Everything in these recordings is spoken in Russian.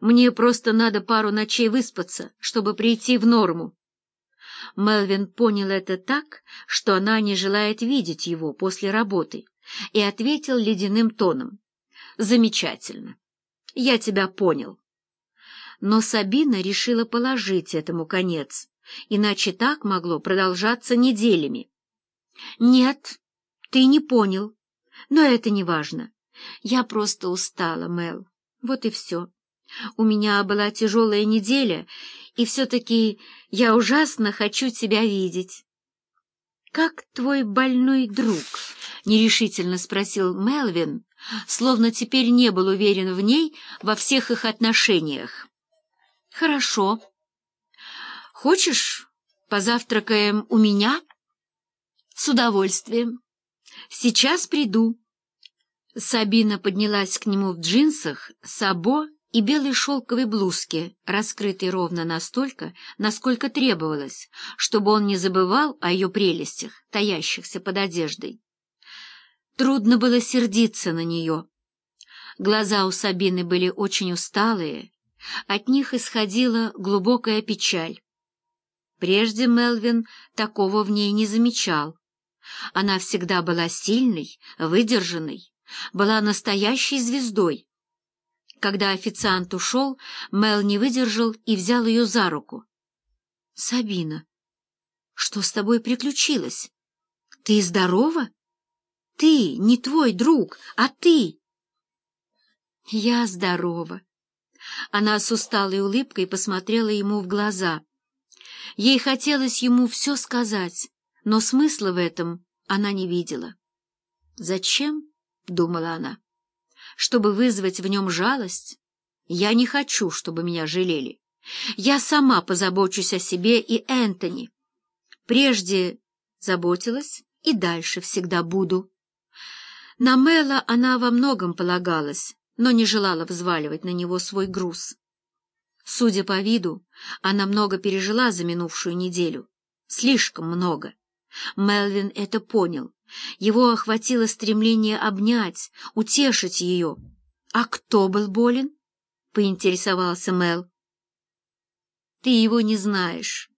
Мне просто надо пару ночей выспаться, чтобы прийти в норму. Мелвин понял это так, что она не желает видеть его после работы, и ответил ледяным тоном. «Замечательно. Я тебя понял». Но Сабина решила положить этому конец, иначе так могло продолжаться неделями. «Нет, ты не понял, но это не важно. Я просто устала, Мел. Вот и все. У меня была тяжелая неделя, и все-таки я ужасно хочу тебя видеть. — Как твой больной друг? — нерешительно спросил Мелвин, словно теперь не был уверен в ней во всех их отношениях. — Хорошо. — Хочешь, позавтракаем у меня? — С удовольствием. Сейчас приду. Сабина поднялась к нему в джинсах, сабо и белой шелковой блузке, раскрытой ровно настолько, насколько требовалось, чтобы он не забывал о ее прелестях, таящихся под одеждой. Трудно было сердиться на нее. Глаза у Сабины были очень усталые, от них исходила глубокая печаль. Прежде Мелвин такого в ней не замечал. Она всегда была сильной, выдержанной, была настоящей звездой. Когда официант ушел, Мел не выдержал и взял ее за руку. — Сабина, что с тобой приключилось? Ты здорова? Ты, не твой друг, а ты. — Я здорова. Она с усталой улыбкой посмотрела ему в глаза. Ей хотелось ему все сказать, но смысла в этом она не видела. Зачем? — думала она. «Чтобы вызвать в нем жалость? Я не хочу, чтобы меня жалели. Я сама позабочусь о себе и Энтони. Прежде заботилась и дальше всегда буду». На Мэла она во многом полагалась, но не желала взваливать на него свой груз. Судя по виду, она много пережила за минувшую неделю. Слишком много. Мелвин это понял его охватило стремление обнять, утешить ее. «А кто был болен?» — поинтересовался Мел. «Ты его не знаешь».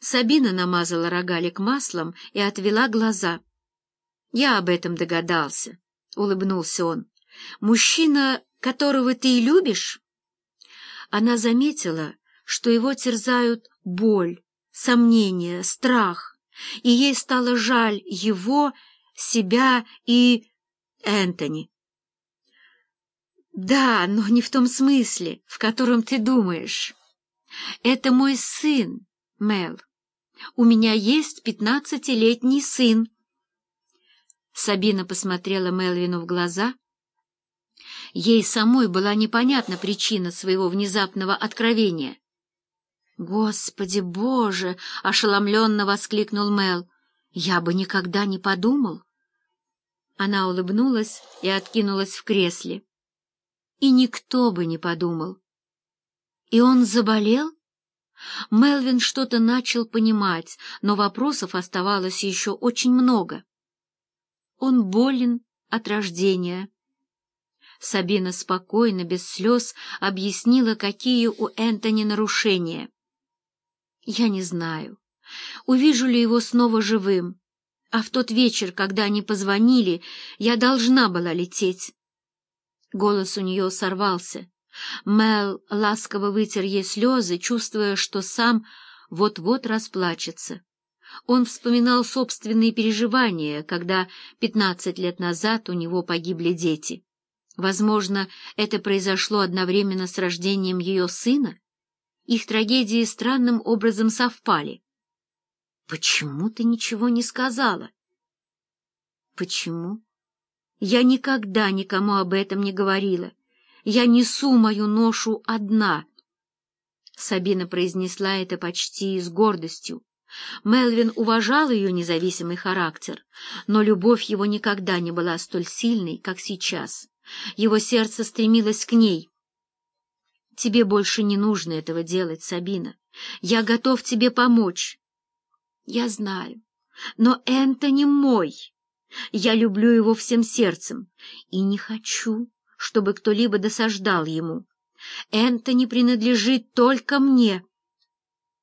Сабина намазала рогалик маслом и отвела глаза. «Я об этом догадался», — улыбнулся он. «Мужчина, которого ты и любишь?» Она заметила, что его терзают боль, сомнения, страх и ей стало жаль его, себя и Энтони. «Да, но не в том смысле, в котором ты думаешь. Это мой сын, Мел. У меня есть пятнадцатилетний сын». Сабина посмотрела Мелвину в глаза. Ей самой была непонятна причина своего внезапного откровения. «Господи Боже!» — ошеломленно воскликнул Мел. «Я бы никогда не подумал!» Она улыбнулась и откинулась в кресле. И никто бы не подумал. И он заболел? Мелвин что-то начал понимать, но вопросов оставалось еще очень много. Он болен от рождения. Сабина спокойно, без слез, объяснила, какие у Энтони нарушения. Я не знаю, увижу ли его снова живым, а в тот вечер, когда они позвонили, я должна была лететь. Голос у нее сорвался. Мел ласково вытер ей слезы, чувствуя, что сам вот-вот расплачется. Он вспоминал собственные переживания, когда пятнадцать лет назад у него погибли дети. Возможно, это произошло одновременно с рождением ее сына? Их трагедии странным образом совпали. «Почему ты ничего не сказала?» «Почему?» «Я никогда никому об этом не говорила. Я несу мою ношу одна». Сабина произнесла это почти с гордостью. Мелвин уважал ее независимый характер, но любовь его никогда не была столь сильной, как сейчас. Его сердце стремилось к ней — Тебе больше не нужно этого делать, Сабина. Я готов тебе помочь. Я знаю. Но Энтони мой. Я люблю его всем сердцем и не хочу, чтобы кто-либо досаждал ему. Энтони принадлежит только мне.